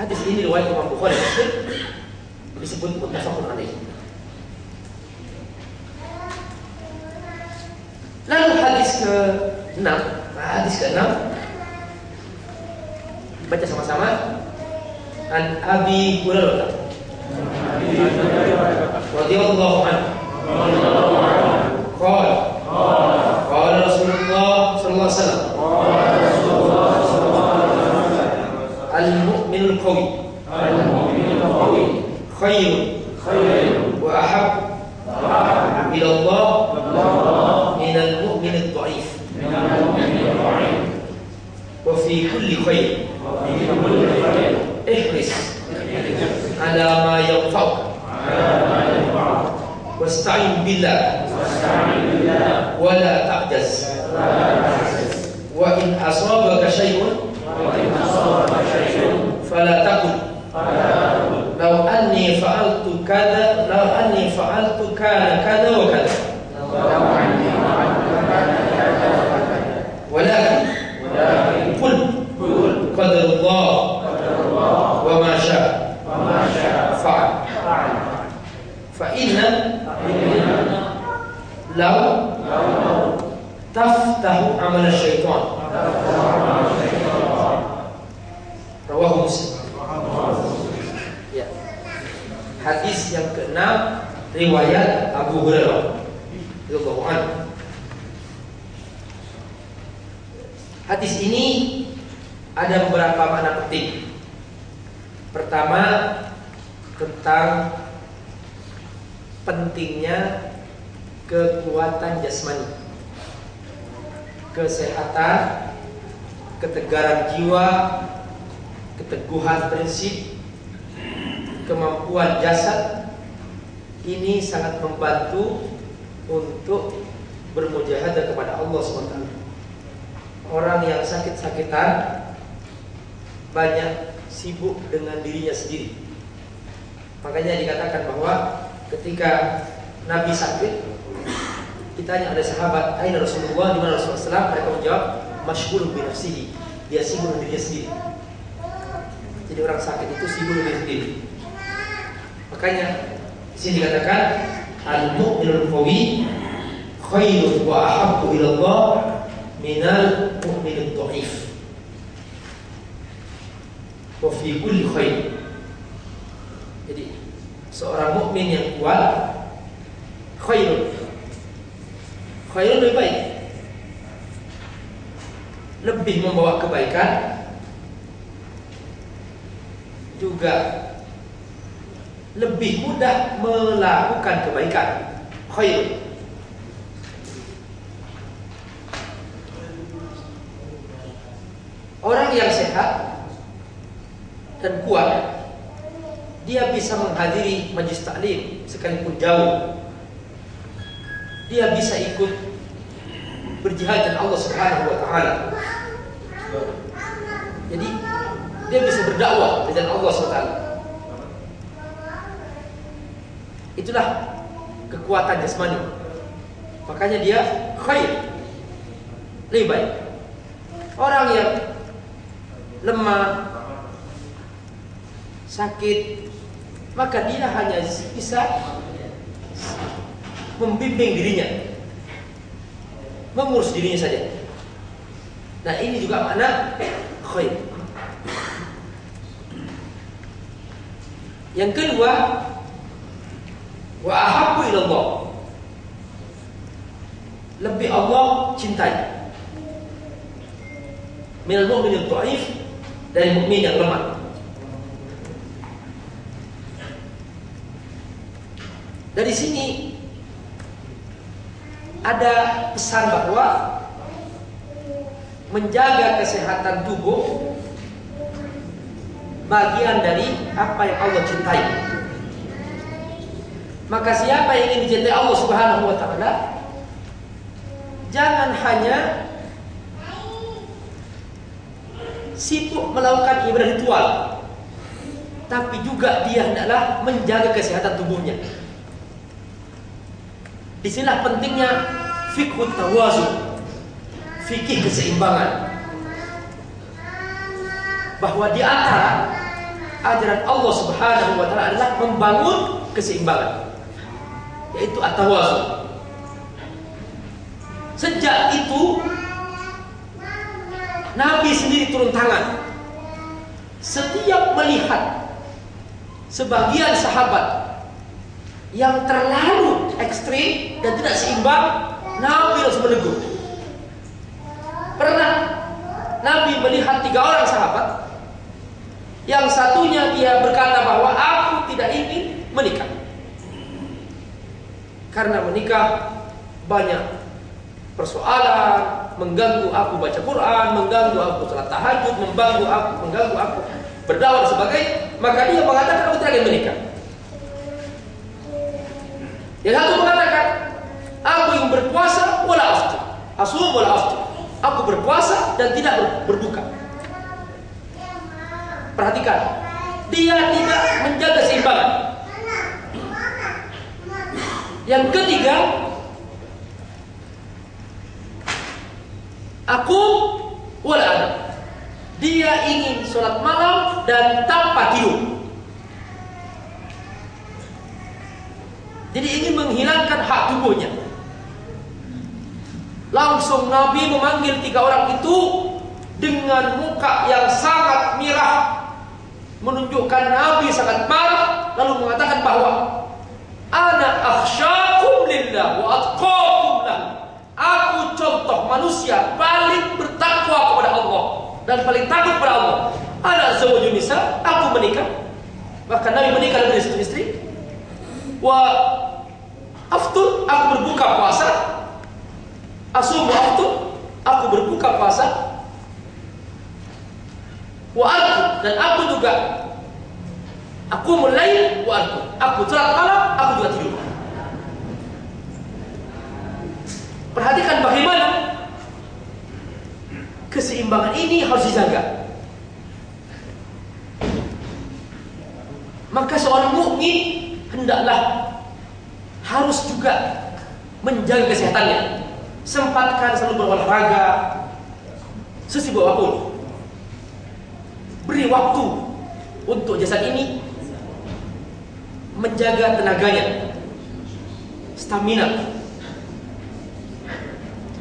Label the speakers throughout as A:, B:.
A: Hadis ini riwayat Imam Bukhari. Disebut muttafaqun alaih. Lalu hadis ke-6, hadis ke-6 baca sama-sama. An Abi Hurairah. Radhiyallahu anhu. Qala. Qala Rasulullah sallallahu alaihi wasallam قوي المؤمن القوي خير خير وأحب إلى الله من المؤمن الضعيف. وفي كل خير. احرص على ما ينفعك واستعن بالله. ولا تعجز. وإن أصابك شيء وإن أصابك فلا تقل. لو أني فعلت كذا لو أني فعلت كان كذا وكذا. Riwayat Abu Hurairah radhiyallahu. Hadis ini ada beberapa makna penting. Pertama tentang pentingnya kekuatan jasmani, kesehatan, ketegaran jiwa, keteguhan prinsip, kemampuan jasad ini sangat membantu untuk bermujahadah kepada Allah SWT. Orang yang sakit-sakitan banyak sibuk dengan dirinya sendiri. Makanya dikatakan bahwa ketika Nabi sakit, ditanya ada sahabat, "Aina Rasulullah?" di mana Rasulullah? Mereka menjawab, "Masyghulun bi nafsihi." Dia sibuk dengan dirinya sendiri. Jadi orang sakit itu sibuk dengan diri sendiri. Makanya sini dikatakan al-mu'minul qawi khairun wa ahabbu ila Allah minal mu'minid dhaif. Wa fi kulli khair. Jadi seorang mukmin yang kuat khairun. Khairun lebih baik. Lebih membawa kebaikan juga lebih mudah melakukan kebaikan. Khair. Orang yang sehat dan kuat dia bisa menghadiri majlis taklim sekalipun jauh. Dia bisa ikut berjihad dan Allah Subhanahu wa taala. Jadi dia bisa berdakwah dengan Allah SWT. Itulah kekuatan jasmani. Makanya dia khair. Lebih baik. Orang yang lemah, sakit, maka dia hanya bisa membimbing dirinya, mengurus dirinya saja. Nah ini juga makna khair. Yang kedua, wa ahabbu ilallah. Lebih Allah cintai. Minal mu'min dhaif dari mukmin yang lemah. Dari sini ada pesan bahwa menjaga kesehatan tubuh bagian dari apa yang Allah cintai. Maka siapa yang ingin dicintai Allah Subhanahu wa taala jangan hanya sibuk melakukan ibadah ritual tapi juga dia hendaklah menjaga kesehatan tubuhnya. Di sinilah pentingnya fikih tawazun, fikih keseimbangan. Bahwa di antara ajaran Allah Subhanahu wa taala adalah membangun keseimbangan. Yaitu at-tawazu. Sejak itu Nabi sendiri turun tangan. Setiap melihat sebagian sahabat yang terlalu ekstrim dan tidak seimbang, Nabi harus menegur. Pernah Nabi melihat tiga orang sahabat, yang satunya dia berkata bahwa aku tidak ingin menikah. Karena menikah banyak persoalan, mengganggu aku baca Quran, mengganggu aku salat tahajud, mengganggu aku, mengganggu aku berdakwah dan sebagainya, maka dia mengatakan aku tidak menikah. Yang satu mengatakan, aku ingin berpuasa wala aftir. Asum wala aftir. Aku berpuasa dan tidak berbuka. Perhatikan, dia tidak menjaga seimbangan. Yang ketiga, aku wala anak. Dia ingin sholat malam dan tanpa tidur. Jadi ingin menghilangkan hak tubuhnya. Langsung Nabi memanggil tiga orang itu dengan muka yang sangat mirah menunjukkan Nabi sangat marah lalu mengatakan bahwa ana akhsyakum lillah wa atqakum lah. Aku contoh manusia paling bertakwa kepada Allah dan paling takut kepada Allah. Ana zawjun nisa, aku menikah. Bahkan Nabi menikah dengan istri istri. Wa aftur, aku berbuka puasa. Asum wa aftur, aku berbuka puasa. Wa arku dan aku juga aku mulai wa. Aku salat malam, aku juga tidur. Perhatikan bagaimana keseimbangan ini harus dijaga. Maka seorang mukmin hendaklah harus juga menjaga kesehatannya. Sempatkan selalu berolahraga sesibuk apa pun. Beri waktu untuk jasad ini menjaga tenaganya, stamina.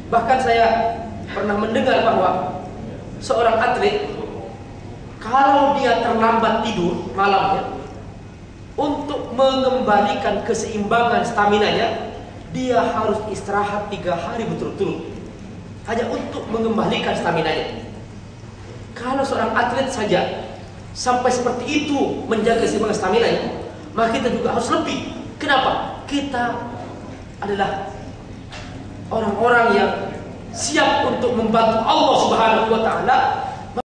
A: Bahkan saya pernah mendengar bahwa seorang atlet kalau dia terlambat tidur malamnya untuk mengembalikan keseimbangan stamina-nya dia harus istirahat tiga hari berturut-turut hanya untuk mengembalikan stamina-nya. Kalau seorang atlet saja sampai seperti itu menjaga keseimbangan stamina-nya, maka kita juga harus lebih. Kenapa? Kita adalah orang-orang yang siap untuk membantu Allah Subhanahu wa taala